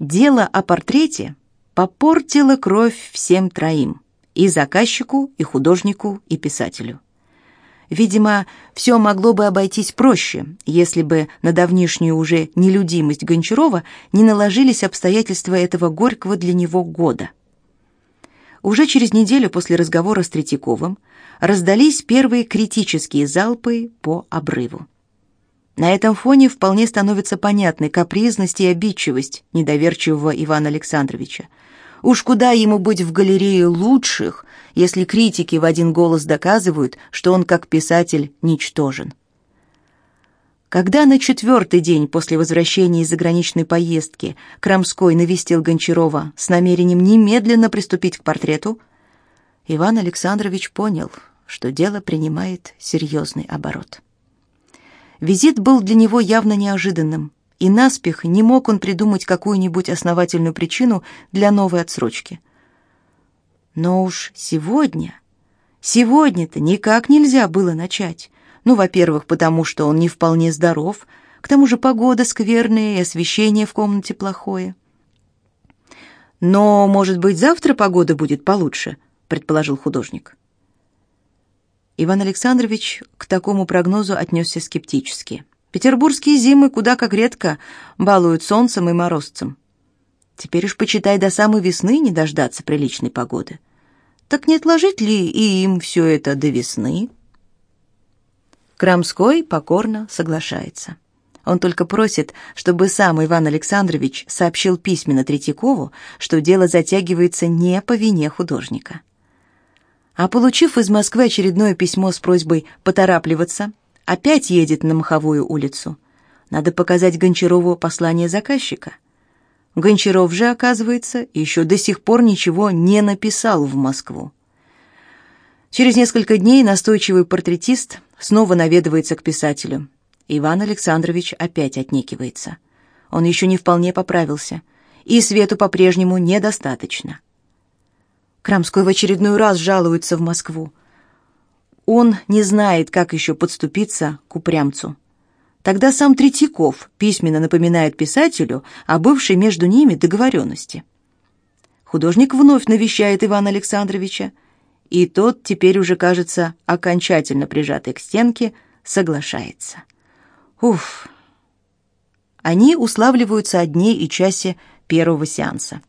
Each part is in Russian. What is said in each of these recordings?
Дело о портрете попортило кровь всем троим: и заказчику, и художнику, и писателю. Видимо, все могло бы обойтись проще, если бы на давнишнюю уже нелюдимость Гончарова не наложились обстоятельства этого горького для него года. Уже через неделю после разговора с Третьяковым раздались первые критические залпы по обрыву. На этом фоне вполне становится понятной капризность и обидчивость недоверчивого Ивана Александровича. Уж куда ему быть в галерее лучших, если критики в один голос доказывают, что он как писатель ничтожен. Когда на четвертый день после возвращения из заграничной поездки Крамской навестил Гончарова с намерением немедленно приступить к портрету, Иван Александрович понял, что дело принимает серьезный оборот. Визит был для него явно неожиданным, и наспех не мог он придумать какую-нибудь основательную причину для новой отсрочки. Но уж сегодня, сегодня-то никак нельзя было начать. Ну, во-первых, потому что он не вполне здоров, к тому же погода скверная и освещение в комнате плохое. Но, может быть, завтра погода будет получше, предположил художник. Иван Александрович к такому прогнозу отнесся скептически. Петербургские зимы куда как редко балуют солнцем и морозцем. Теперь уж почитай до самой весны не дождаться приличной погоды. Так не отложить ли и им все это до весны? Крамской покорно соглашается. Он только просит, чтобы сам Иван Александрович сообщил письменно Третьякову, что дело затягивается не по вине художника. А получив из Москвы очередное письмо с просьбой поторапливаться, опять едет на Маховую улицу. Надо показать Гончарову послание заказчика. Гончаров же, оказывается, еще до сих пор ничего не написал в Москву. Через несколько дней настойчивый портретист снова наведывается к писателю. Иван Александрович опять отнекивается. Он еще не вполне поправился, и свету по-прежнему недостаточно. Крамской в очередной раз жалуется в Москву. Он не знает, как еще подступиться к упрямцу. Тогда сам Третьяков письменно напоминает писателю о бывшей между ними договоренности. Художник вновь навещает Ивана Александровича, и тот, теперь уже кажется окончательно прижатый к стенке, соглашается. Уф! Они уславливаются о дне и часе первого сеанса.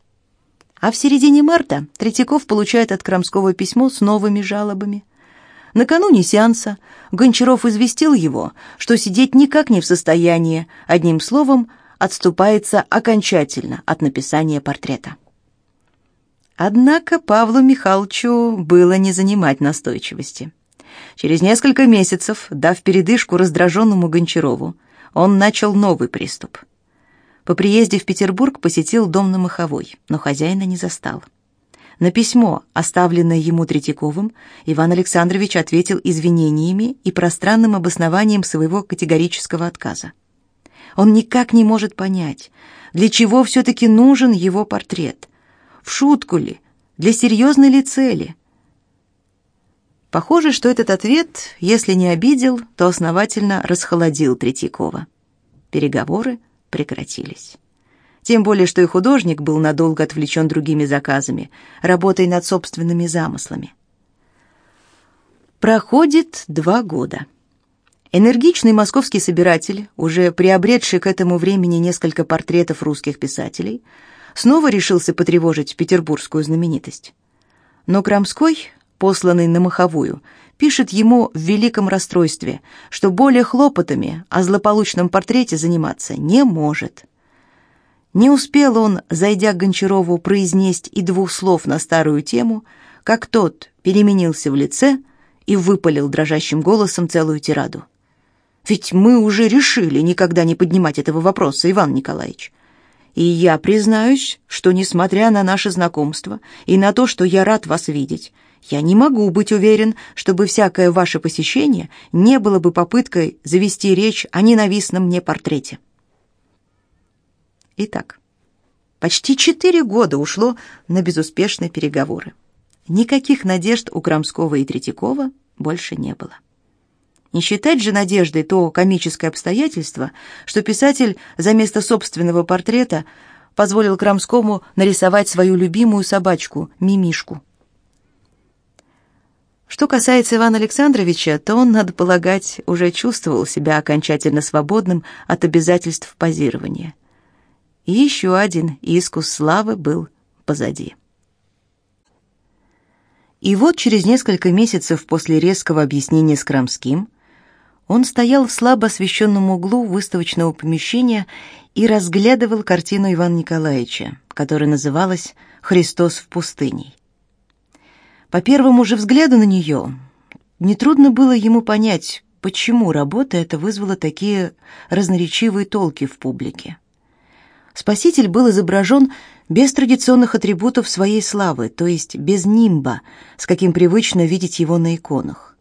А в середине марта Третьяков получает от Крамского письмо с новыми жалобами. Накануне сеанса Гончаров известил его, что сидеть никак не в состоянии, одним словом, отступается окончательно от написания портрета. Однако Павлу Михайловичу было не занимать настойчивости. Через несколько месяцев, дав передышку раздраженному Гончарову, он начал новый приступ – по приезде в Петербург посетил дом на Маховой, но хозяина не застал. На письмо, оставленное ему Третьяковым, Иван Александрович ответил извинениями и пространным обоснованием своего категорического отказа. Он никак не может понять, для чего все-таки нужен его портрет. В шутку ли? Для серьезной ли цели? Похоже, что этот ответ, если не обидел, то основательно расхолодил Третьякова. Переговоры прекратились. Тем более, что и художник был надолго отвлечен другими заказами, работой над собственными замыслами. Проходит два года. Энергичный московский собиратель, уже приобретший к этому времени несколько портретов русских писателей, снова решился потревожить петербургскую знаменитость. Но Крамской, посланный на Маховую, пишет ему в великом расстройстве, что более хлопотами о злополучном портрете заниматься не может. Не успел он, зайдя к Гончарову, произнести и двух слов на старую тему, как тот переменился в лице и выпалил дрожащим голосом целую тираду. «Ведь мы уже решили никогда не поднимать этого вопроса, Иван Николаевич. И я признаюсь, что, несмотря на наше знакомство и на то, что я рад вас видеть, я не могу быть уверен, чтобы всякое ваше посещение не было бы попыткой завести речь о ненавистном мне портрете. Итак, почти четыре года ушло на безуспешные переговоры. Никаких надежд у Крамского и Третьякова больше не было. Не считать же надеждой то комическое обстоятельство, что писатель за место собственного портрета позволил Крамскому нарисовать свою любимую собачку, Мимишку. Что касается Ивана Александровича, то он, надо полагать, уже чувствовал себя окончательно свободным от обязательств позирования. И еще один искус славы был позади. И вот через несколько месяцев после резкого объяснения с Крамским он стоял в слабо освещенном углу выставочного помещения и разглядывал картину Ивана Николаевича, которая называлась «Христос в пустыне». По первому же взгляду на нее нетрудно было ему понять, почему работа эта вызвала такие разноречивые толки в публике. Спаситель был изображен без традиционных атрибутов своей славы, то есть без нимба, с каким привычно видеть его на иконах.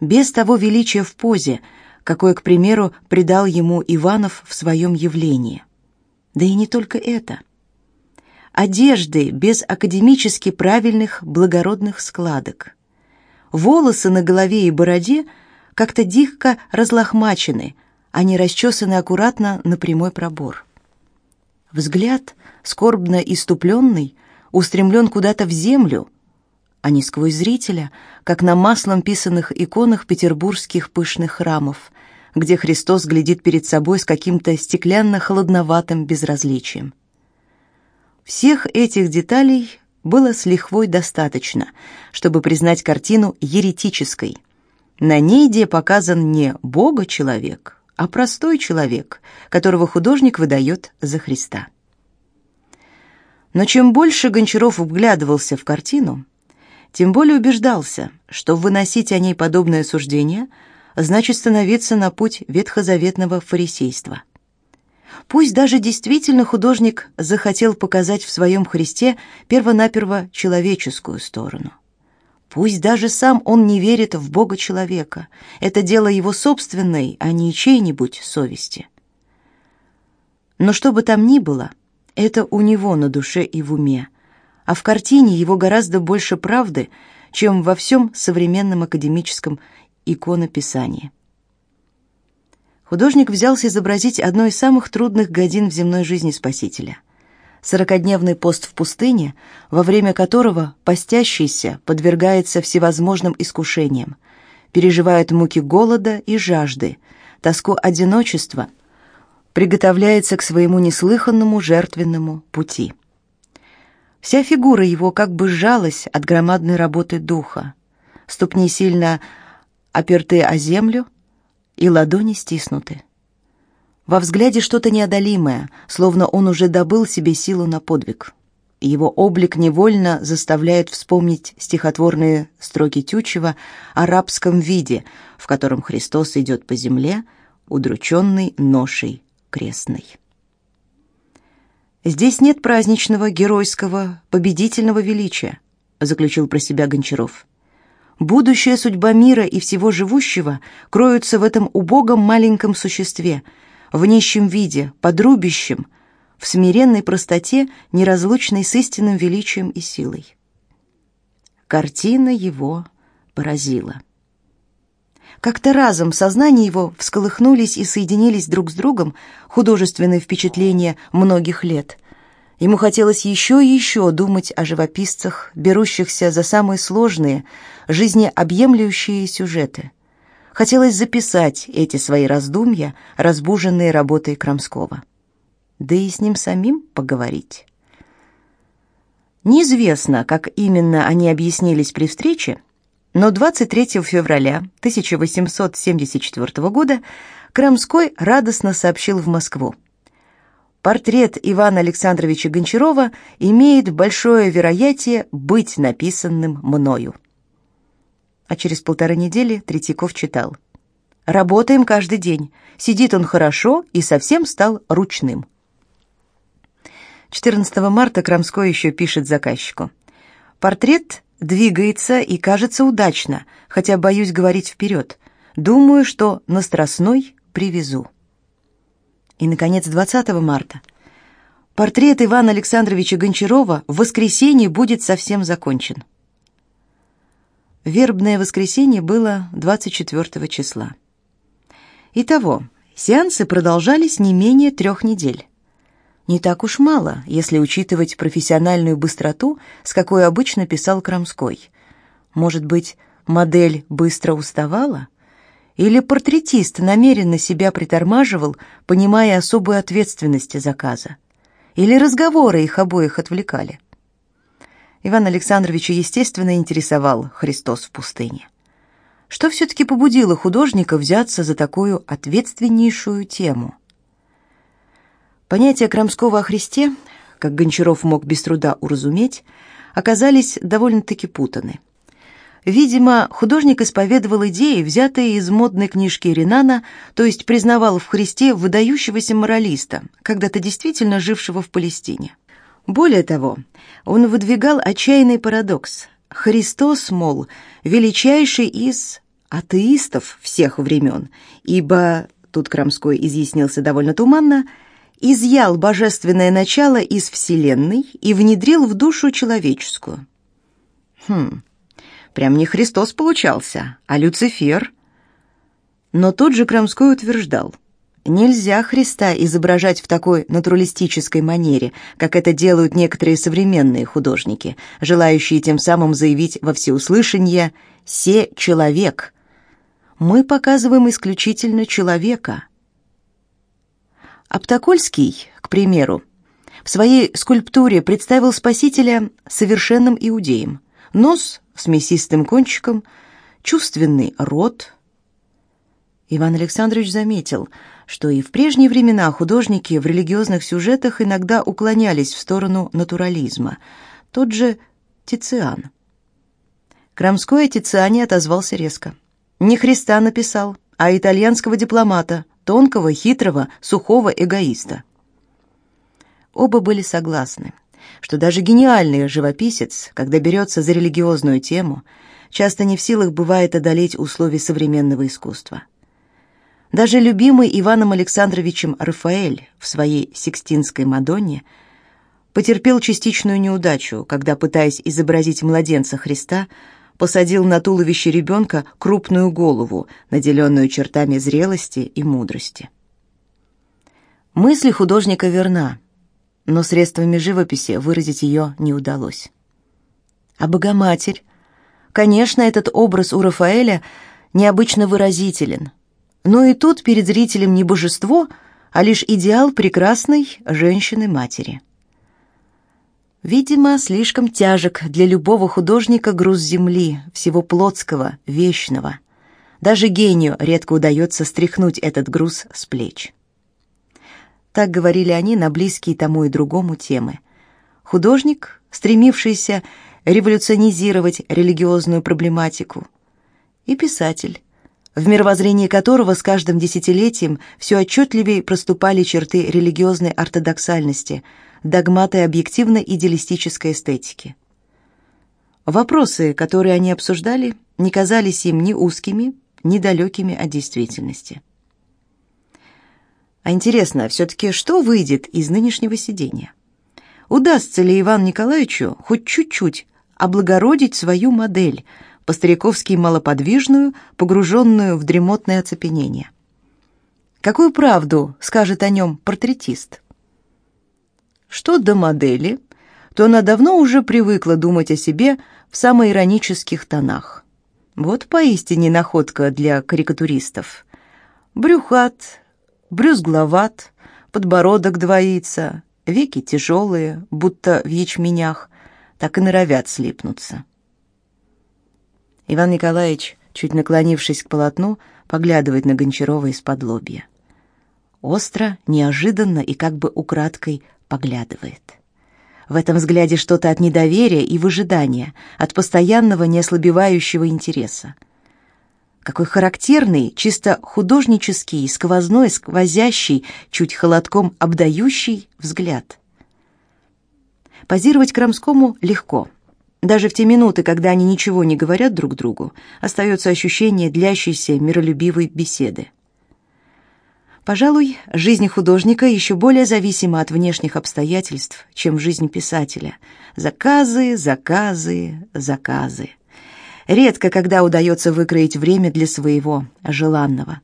Без того величия в позе, какое, к примеру, придал ему Иванов в своем явлении. Да и не только это. Одежды без академически правильных благородных складок. Волосы на голове и бороде как-то дико разлохмачены, они расчесаны аккуратно на прямой пробор. Взгляд, скорбно иступленный, устремлен куда-то в землю, а не сквозь зрителя, как на маслом писанных иконах петербургских пышных храмов, где Христос глядит перед собой с каким-то стеклянно-холодноватым безразличием. Всех этих деталей было с лихвой достаточно, чтобы признать картину еретической. На ней где показан не Бога-человек, а простой человек, которого художник выдает за Христа. Но чем больше Гончаров вглядывался в картину, тем более убеждался, что выносить о ней подобное суждение значит становиться на путь ветхозаветного фарисейства. Пусть даже действительно художник захотел показать в своем Христе первонаперво человеческую сторону – Пусть даже сам он не верит в Бога человека. Это дело его собственной, а не чьей-нибудь совести. Но что бы там ни было, это у него на душе и в уме. А в картине его гораздо больше правды, чем во всем современном академическом иконописании. Художник взялся изобразить одно из самых трудных годин в земной жизни Спасителя – сорокодневный пост в пустыне, во время которого постящийся подвергается всевозможным искушениям, переживает муки голода и жажды, тоску одиночества, приготовляется к своему неслыханному жертвенному пути. Вся фигура его как бы сжалась от громадной работы духа. Ступни сильно оперты о землю, и ладони стиснуты. Во взгляде что-то неодолимое, словно он уже добыл себе силу на подвиг. Его облик невольно заставляет вспомнить стихотворные строки Тютчева о рабском виде, в котором Христос идет по земле, удрученный ношей крестной. «Здесь нет праздничного, геройского, победительного величия», заключил про себя Гончаров. «Будущая судьба мира и всего живущего кроются в этом убогом маленьком существе – в нищем виде, под рубищем, в смиренной простоте, неразлучной с истинным величием и силой. Картина его поразила. Как-то разом в сознании его всколыхнулись и соединились друг с другом художественные впечатления многих лет. Ему хотелось еще и еще думать о живописцах, берущихся за самые сложные, жизнеобъемлющие сюжеты – Хотелось записать эти свои раздумья, разбуженные работой Крамского. Да и с ним самим поговорить. Неизвестно, как именно они объяснились при встрече, но 23 февраля 1874 года Крамской радостно сообщил в Москву. Портрет Ивана Александровича Гончарова имеет большое вероятие быть написанным мною а через полторы недели Третьяков читал. «Работаем каждый день. Сидит он хорошо и совсем стал ручным». 14 марта Крамской еще пишет заказчику. «Портрет двигается и кажется удачно, хотя боюсь говорить вперед. Думаю, что на Страстной привезу». И, наконец, 20 марта. Портрет Ивана Александровича Гончарова в воскресенье будет совсем закончен. Вербное воскресенье было 24 числа. Итого, сеансы продолжались не менее трех недель. Не так уж мало, если учитывать профессиональную быстроту, с какой обычно писал Крамской. Может быть, модель быстро уставала? Или портретист намеренно себя притормаживал, понимая особую ответственность заказа? Или разговоры их обоих отвлекали? Иван Александровича, естественно, интересовал Христос в пустыне. Что все-таки побудило художника взяться за такую ответственнейшую тему? Понятия Крамского о Христе, как Гончаров мог без труда уразуметь, оказались довольно-таки путаны. Видимо, художник исповедовал идеи, взятые из модной книжки Ренана, то есть признавал в Христе выдающегося моралиста, когда-то действительно жившего в Палестине. Более того, он выдвигал отчаянный парадокс. Христос, мол, величайший из атеистов всех времен, ибо, тут Крамской изъяснился довольно туманно, изъял божественное начало из Вселенной и внедрил в душу человеческую. Хм, Прям не Христос получался, а Люцифер. Но тут же Крамской утверждал, нельзя Христа изображать в такой натуралистической манере, как это делают некоторые современные художники, желающие тем самым заявить во всеуслышание «се человек». Мы показываем исключительно человека. Аптокольский, к примеру, в своей скульптуре представил Спасителя совершенным иудеем. Нос с мясистым кончиком, чувственный рот. Иван Александрович заметил, что и в прежние времена художники в религиозных сюжетах иногда уклонялись в сторону натурализма. Тот же Тициан. Крамской о Тициане отозвался резко. Не Христа написал, а итальянского дипломата, тонкого, хитрого, сухого эгоиста. Оба были согласны что даже гениальный живописец, когда берется за религиозную тему, часто не в силах бывает одолеть условия современного искусства. Даже любимый Иваном Александровичем Рафаэль в своей «Сикстинской Мадонне» потерпел частичную неудачу, когда, пытаясь изобразить младенца Христа, посадил на туловище ребенка крупную голову, наделенную чертами зрелости и мудрости. Мысль художника верна но средствами живописи выразить ее не удалось. А Богоматерь? Конечно, этот образ у Рафаэля необычно выразителен. Но и тут перед зрителем не божество, а лишь идеал прекрасной женщины-матери. Видимо, слишком тяжек для любого художника груз земли, всего плотского, вечного. Даже гению редко удается стряхнуть этот груз с плеч. Так говорили они на близкие тому и другому темы. Художник, стремившийся революционизировать религиозную проблематику, и писатель, в мировоззрении которого с каждым десятилетием все отчетливее проступали черты религиозной ортодоксальности, догматы объективно-идеалистической эстетики. Вопросы, которые они обсуждали, не казались им ни узкими, ни далекими от действительности. А интересно, все-таки что выйдет из нынешнего сидения? Удастся ли Ивану Николаевичу хоть чуть-чуть облагородить свою модель, по-стариковски малоподвижную, погруженную в дремотное оцепенение? Какую правду скажет о нем портретист? Что до модели, то она давно уже привыкла думать о себе в самоиронических тонах. Вот поистине находка для карикатуристов. Брюхат, брюзгловат, подбородок двоится, веки тяжелые, будто в ячменях, так и норовят слипнуться. Иван Николаевич, чуть наклонившись к полотну, поглядывает на Гончарова из-под лобья. Остро, неожиданно и как бы украдкой поглядывает. В этом взгляде что-то от недоверия и выжидания, от постоянного неослабевающего интереса. Какой характерный, чисто художнический, сквозной, сквозящий, чуть холодком обдающий взгляд. Позировать Крамскому легко. Даже в те минуты, когда они ничего не говорят друг другу, остается ощущение длящейся миролюбивой беседы. Пожалуй, жизнь художника еще более зависима от внешних обстоятельств, чем жизнь писателя. Заказы, заказы, заказы. Редко когда удается выкроить время для своего желанного.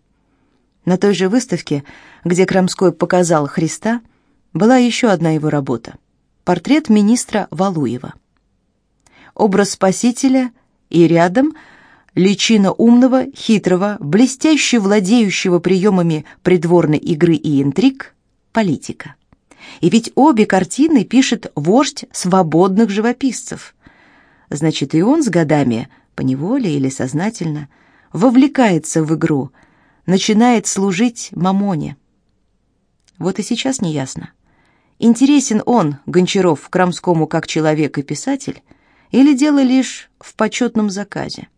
На той же выставке, где Крамской показал Христа, была еще одна его работа — портрет министра Валуева. Образ спасителя и рядом личина умного, хитрого, блестяще владеющего приемами придворной игры и интриг политика. И ведь обе картины пишет вождь свободных живописцев. Значит, и он с годами, поневоле или сознательно, вовлекается в игру, начинает служить мамоне. Вот и сейчас неясно. Интересен он, Гончаров, Крамскому как человек и писатель, или дело лишь в почетном заказе.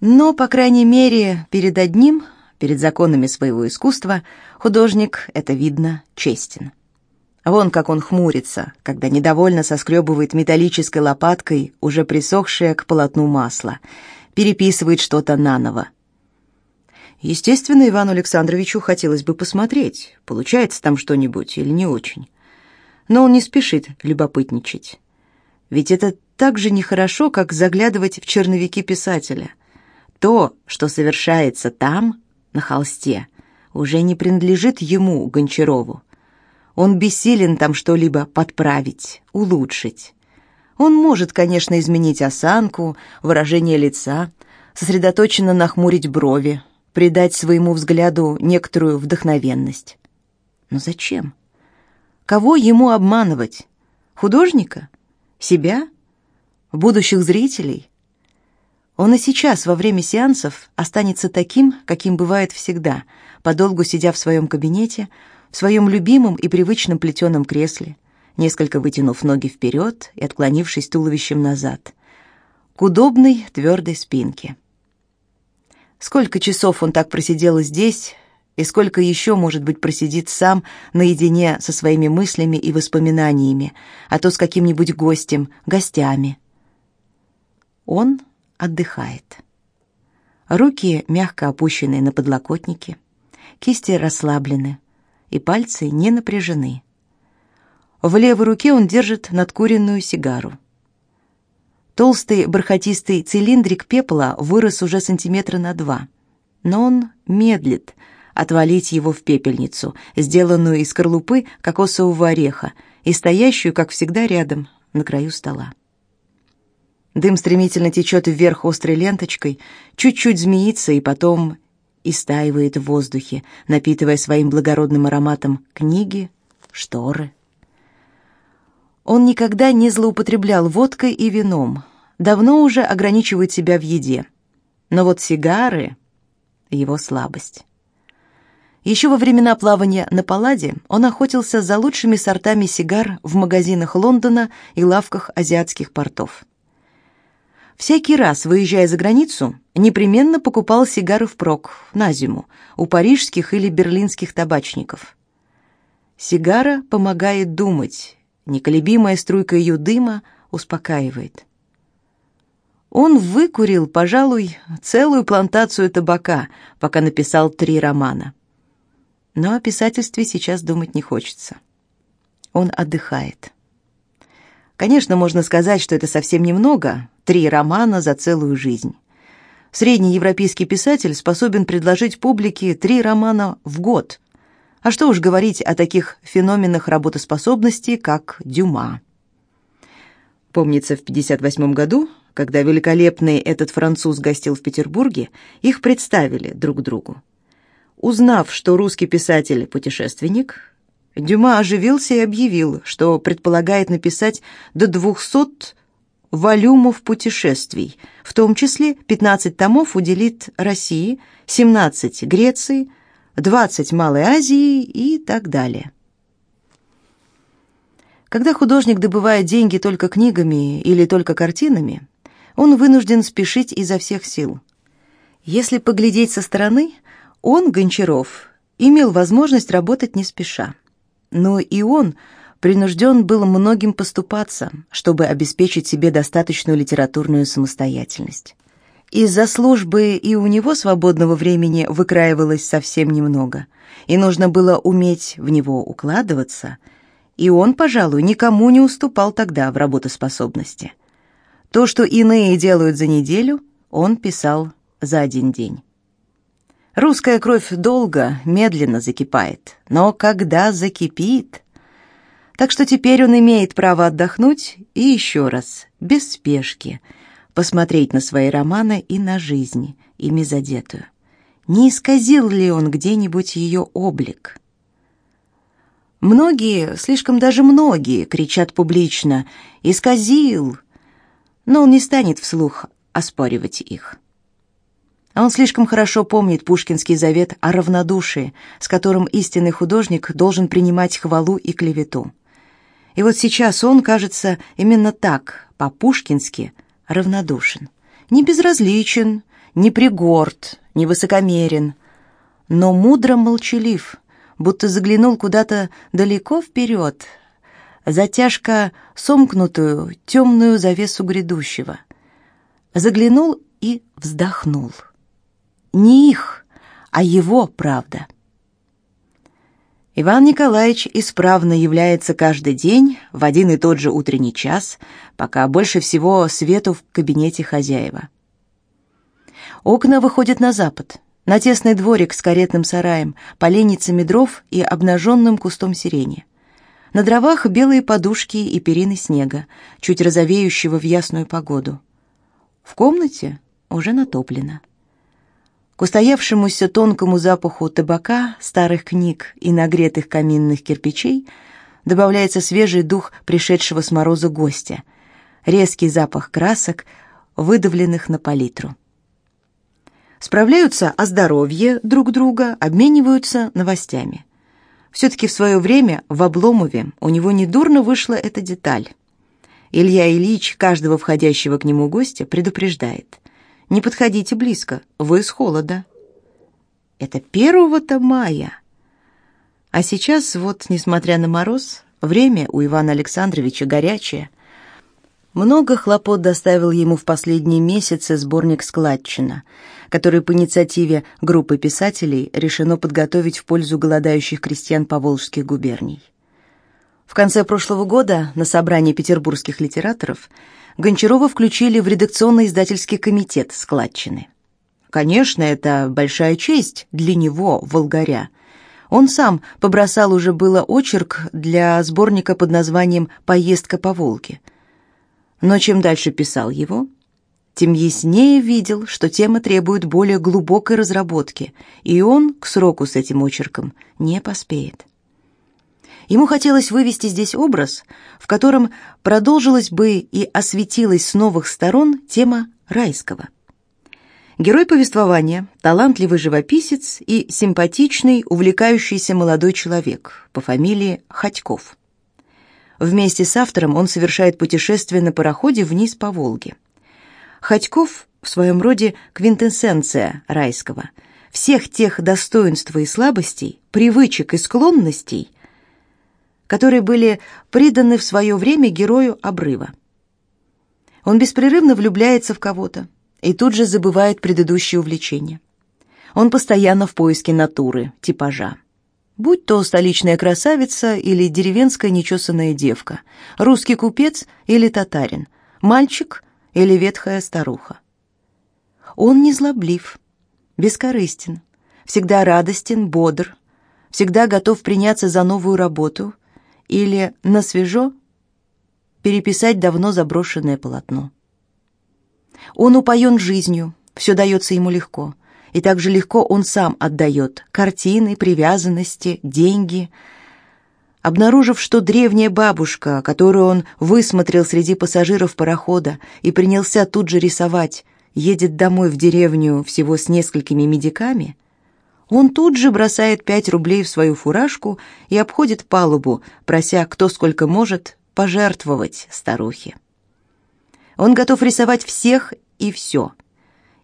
Но, по крайней мере, перед одним, перед законами своего искусства, художник, это видно, честен. Вон как он хмурится, когда недовольно соскребывает металлической лопаткой уже присохшее к полотну масло, переписывает что-то наново. Естественно, Ивану Александровичу хотелось бы посмотреть, получается там что-нибудь или не очень. Но он не спешит любопытничать. Ведь это так же нехорошо, как заглядывать в черновики писателя. То, что совершается там, на холсте, уже не принадлежит ему, Гончарову. Он бессилен там что-либо подправить, улучшить. Он может, конечно, изменить осанку, выражение лица, сосредоточенно нахмурить брови, придать своему взгляду некоторую вдохновенность. Но зачем? Кого ему обманывать? Художника? Себя? Будущих зрителей? Он и сейчас во время сеансов останется таким, каким бывает всегда, подолгу сидя в своем кабинете, в своем любимом и привычном плетеном кресле, несколько вытянув ноги вперед и отклонившись туловищем назад, к удобной твердой спинке. Сколько часов он так просидел здесь, и сколько еще, может быть, просидит сам наедине со своими мыслями и воспоминаниями, а то с каким-нибудь гостем, гостями. Он отдыхает. Руки мягко опущены на подлокотники, кисти расслаблены, и пальцы не напряжены. В левой руке он держит надкуренную сигару. Толстый бархатистый цилиндрик пепла вырос уже сантиметра на два. Но он медлит отвалить его в пепельницу, сделанную из скорлупы кокосового ореха и стоящую, как всегда, рядом, на краю стола. Дым стремительно течет вверх острой ленточкой, чуть-чуть змеится и потом истаивает в воздухе, напитывая своим благородным ароматом книги, шторы, он никогда не злоупотреблял водкой и вином, давно уже ограничивает себя в еде. Но вот сигары — его слабость. Еще во времена плавания на Палладе он охотился за лучшими сортами сигар в магазинах Лондона и лавках азиатских портов. Всякий раз, выезжая за границу, непременно покупал сигары впрок, на зиму, у парижских или берлинских табачников. Сигара помогает думать, Неколебимая струйка ее дыма успокаивает. Он выкурил, пожалуй, целую плантацию табака, пока написал три романа. Но о писательстве сейчас думать не хочется. Он отдыхает. Конечно, можно сказать, что это совсем немного, три романа за целую жизнь. Средний европейский писатель способен предложить публике три романа в год, а что уж говорить о таких феноменах работоспособности, как Дюма. Помнится, в 58 году, когда великолепный этот француз гостил в Петербурге, их представили друг другу. Узнав, что русский писатель путешественник, Дюма оживился и объявил, что предполагает написать до 200 волюмов путешествий, в том числе 15 томов уделит России, 17 Греции, 20 Малой Азии и так далее. Когда художник добывает деньги только книгами или только картинами, он вынужден спешить изо всех сил. Если поглядеть со стороны, он, Гончаров, имел возможность работать не спеша. Но и он принужден был многим поступаться, чтобы обеспечить себе достаточную литературную самостоятельность. Из-за службы и у него свободного времени выкраивалось совсем немного, и нужно было уметь в него укладываться, и он, пожалуй, никому не уступал тогда в работоспособности. То, что иные делают за неделю, он писал за один день. Русская кровь долго, медленно закипает, но когда закипит... Так что теперь он имеет право отдохнуть и еще раз, без спешки, посмотреть на свои романы и на жизнь, ими задетую. Не исказил ли он где-нибудь ее облик? Многие, слишком даже многие, кричат публично «Исказил!», но он не станет вслух оспаривать их. А он слишком хорошо помнит пушкинский завет о равнодушии, с которым истинный художник должен принимать хвалу и клевету. И вот сейчас он, кажется, именно так, по-пушкински, равнодушен. Не безразличен, не пригорд, не высокомерен, но мудро молчалив, будто заглянул куда-то далеко вперед, затяжка сомкнутую темную завесу грядущего. Заглянул и вздохнул. Не их, а его правда. Иван Николаевич исправно является каждый день в один и тот же утренний час, пока больше всего свету в кабинете хозяева. Окна выходят на запад, на тесный дворик с каретным сараем, поленницами дров и обнаженным кустом сирени. На дровах белые подушки и перины снега, чуть розовеющего в ясную погоду. В комнате уже натоплено. К устоявшемуся тонкому запаху табака, старых книг и нагретых каминных кирпичей добавляется свежий дух пришедшего с мороза гостя, резкий запах красок, выдавленных на палитру. Справляются о здоровье друг друга, обмениваются новостями. Все-таки в свое время в Обломове у него недурно вышла эта деталь. Илья Ильич каждого входящего к нему гостя предупреждает. Не подходите близко, вы с холода. Это первого-то мая. А сейчас вот, несмотря на мороз, время у Ивана Александровича горячее. Много хлопот доставил ему в последние месяцы сборник «Складчина», который по инициативе группы писателей решено подготовить в пользу голодающих крестьян поволжских губерний. В конце прошлого года на собрании петербургских литераторов Гончарова включили в редакционно-издательский комитет складчины. Конечно, это большая честь для него, волгаря. Он сам побросал уже было очерк для сборника под названием «Поездка по Волге». Но чем дальше писал его, тем яснее видел, что тема требует более глубокой разработки, и он к сроку с этим очерком не поспеет. Ему хотелось вывести здесь образ, в котором продолжилась бы и осветилась с новых сторон тема райского. Герой повествования – талантливый живописец и симпатичный, увлекающийся молодой человек по фамилии Ходьков. Вместе с автором он совершает путешествие на пароходе вниз по Волге. Ходьков в своем роде квинтэссенция райского, всех тех достоинств и слабостей, привычек и склонностей, которые были приданы в свое время герою обрыва. Он беспрерывно влюбляется в кого-то и тут же забывает предыдущее увлечение. Он постоянно в поиске натуры, типажа. Будь то столичная красавица или деревенская нечесанная девка, русский купец или татарин, мальчик или ветхая старуха. Он не злоблив, бескорыстен, всегда радостен, бодр, всегда готов приняться за новую работу или на свежо переписать давно заброшенное полотно. Он упоен жизнью, все дается ему легко, и так же легко он сам отдает картины, привязанности, деньги. Обнаружив, что древняя бабушка, которую он высмотрел среди пассажиров парохода и принялся тут же рисовать, едет домой в деревню всего с несколькими медиками, он тут же бросает пять рублей в свою фуражку и обходит палубу, прося кто сколько может пожертвовать старухе. Он готов рисовать всех и все.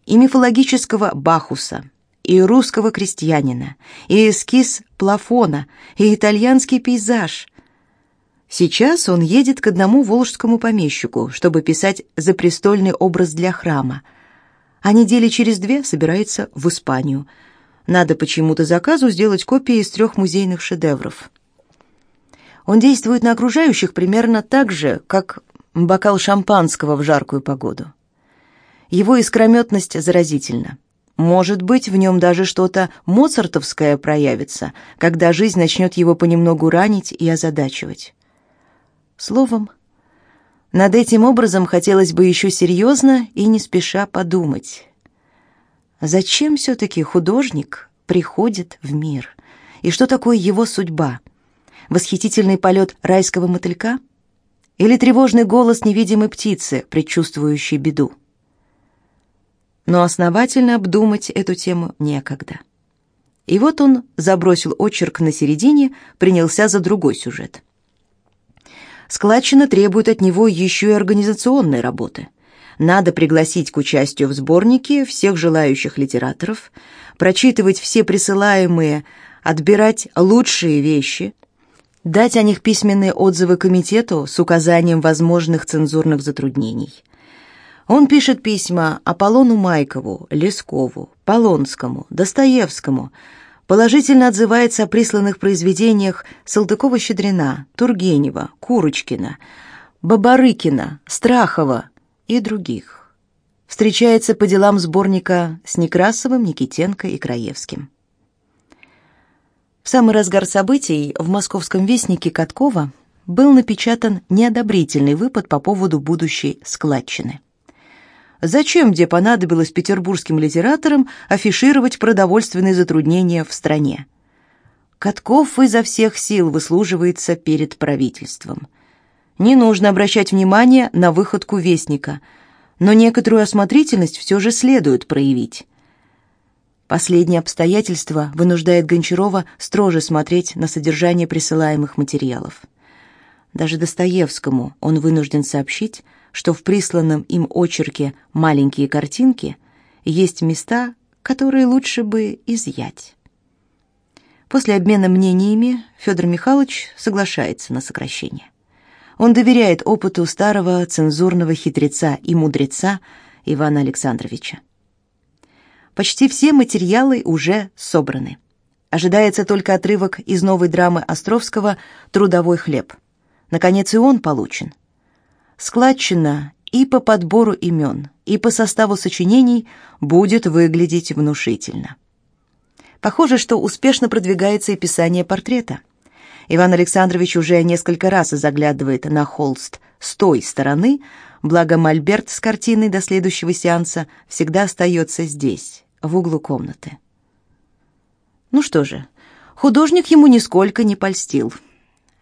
И мифологического Бахуса, и русского крестьянина, и эскиз плафона, и итальянский пейзаж. Сейчас он едет к одному волжскому помещику, чтобы писать запрестольный образ для храма, а недели через две собирается в Испанию – надо почему-то заказу сделать копии из трех музейных шедевров. Он действует на окружающих примерно так же, как бокал шампанского в жаркую погоду. Его искрометность заразительна. Может быть, в нем даже что-то моцартовское проявится, когда жизнь начнет его понемногу ранить и озадачивать. Словом, над этим образом хотелось бы еще серьезно и не спеша подумать. Зачем все-таки художник приходит в мир? И что такое его судьба? Восхитительный полет райского мотылька? Или тревожный голос невидимой птицы, предчувствующей беду? Но основательно обдумать эту тему некогда. И вот он забросил очерк на середине, принялся за другой сюжет. Складчина требует от него еще и организационной работы. Надо пригласить к участию в сборнике всех желающих литераторов, прочитывать все присылаемые, отбирать лучшие вещи, дать о них письменные отзывы комитету с указанием возможных цензурных затруднений. Он пишет письма Аполлону Майкову, Лескову, Полонскому, Достоевскому, положительно отзывается о присланных произведениях Салтыкова-Щедрина, Тургенева, Курочкина, Бабарыкина, Страхова и других. Встречается по делам сборника с Некрасовым, Никитенко и Краевским. В самый разгар событий в московском вестнике Каткова был напечатан неодобрительный выпад по поводу будущей складчины. Зачем где понадобилось петербургским литераторам афишировать продовольственные затруднения в стране? Катков изо всех сил выслуживается перед правительством. Не нужно обращать внимание на выходку вестника, но некоторую осмотрительность все же следует проявить. Последнее обстоятельство вынуждает Гончарова строже смотреть на содержание присылаемых материалов. Даже Достоевскому он вынужден сообщить, что в присланном им очерке «Маленькие картинки» есть места, которые лучше бы изъять. После обмена мнениями Федор Михайлович соглашается на сокращение. Он доверяет опыту старого цензурного хитреца и мудреца Ивана Александровича. Почти все материалы уже собраны. Ожидается только отрывок из новой драмы Островского «Трудовой хлеб». Наконец и он получен складчина и по подбору имен, и по составу сочинений будет выглядеть внушительно. Похоже, что успешно продвигается и писание портрета. Иван Александрович уже несколько раз заглядывает на холст с той стороны, благо мольберт с картиной до следующего сеанса всегда остается здесь, в углу комнаты. Ну что же, художник ему нисколько не польстил.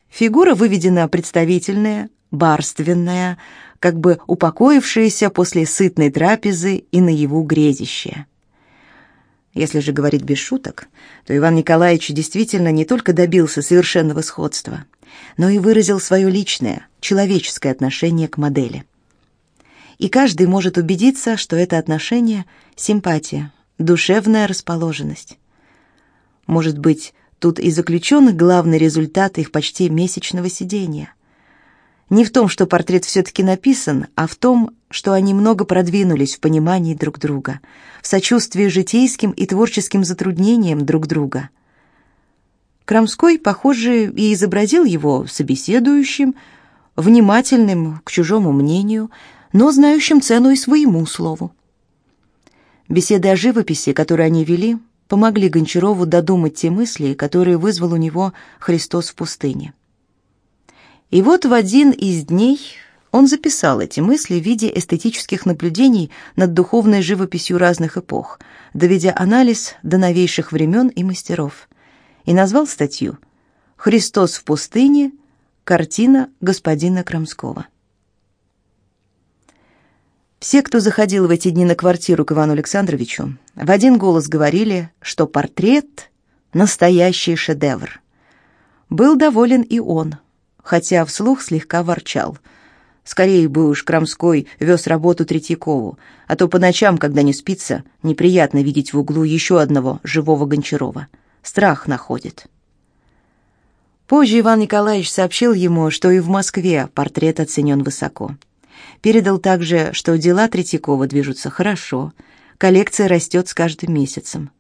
Фигура выведена представительная, барственная, как бы упокоившаяся после сытной трапезы и наяву грезящая. Если же говорить без шуток, то Иван Николаевич действительно не только добился совершенного сходства, но и выразил свое личное, человеческое отношение к модели. И каждый может убедиться, что это отношение – симпатия, душевная расположенность. Может быть, тут и заключен главный результат их почти месячного сидения – не в том, что портрет все-таки написан, а в том, что они много продвинулись в понимании друг друга, в сочувствии житейским и творческим затруднениям друг друга. Крамской, похоже, и изобразил его собеседующим, внимательным к чужому мнению, но знающим цену и своему слову. Беседы о живописи, которые они вели, помогли Гончарову додумать те мысли, которые вызвал у него Христос в пустыне. И вот в один из дней он записал эти мысли в виде эстетических наблюдений над духовной живописью разных эпох, доведя анализ до новейших времен и мастеров. И назвал статью «Христос в пустыне. Картина господина Крамского». Все, кто заходил в эти дни на квартиру к Ивану Александровичу, в один голос говорили, что портрет — настоящий шедевр. Был доволен и он — хотя вслух слегка ворчал. Скорее бы уж Крамской вез работу Третьякову, а то по ночам, когда не спится, неприятно видеть в углу еще одного живого Гончарова. Страх находит. Позже Иван Николаевич сообщил ему, что и в Москве портрет оценен высоко. Передал также, что дела Третьякова движутся хорошо, коллекция растет с каждым месяцем.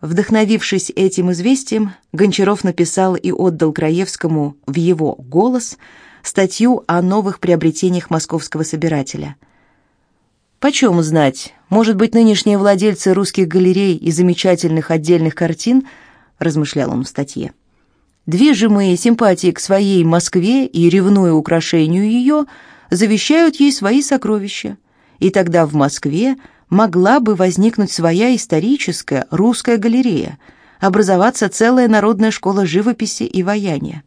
Вдохновившись этим известием, Гончаров написал и отдал Краевскому в его «Голос» статью о новых приобретениях московского собирателя. Почем знать, может быть, нынешние владельцы русских галерей и замечательных отдельных картин, размышлял он в статье, движимые симпатией к своей Москве и ревнуя украшению ее, завещают ей свои сокровища. И тогда в Москве могла бы возникнуть своя историческая русская галерея, образоваться целая народная школа живописи и ваяния.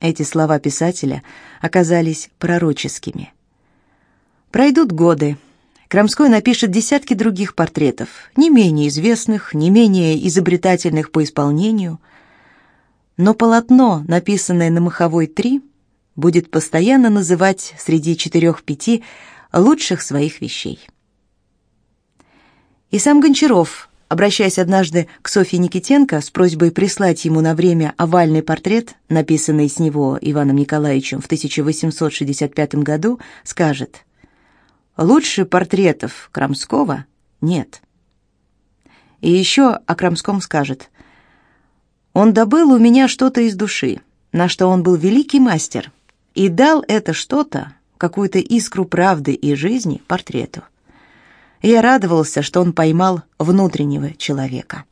Эти слова писателя оказались пророческими. Пройдут годы. Крамской напишет десятки других портретов, не менее известных, не менее изобретательных по исполнению. Но полотно, написанное на Маховой 3, будет постоянно называть среди четырех-пяти лучших своих вещей. И сам Гончаров, обращаясь однажды к Софье Никитенко с просьбой прислать ему на время овальный портрет, написанный с него Иваном Николаевичем в 1865 году, скажет «Лучше портретов Крамского нет». И еще о Крамском скажет «Он добыл у меня что-то из души, на что он был великий мастер, и дал это что-то какую-то искру правды и жизни портрету. Я радовался, что он поймал внутреннего человека.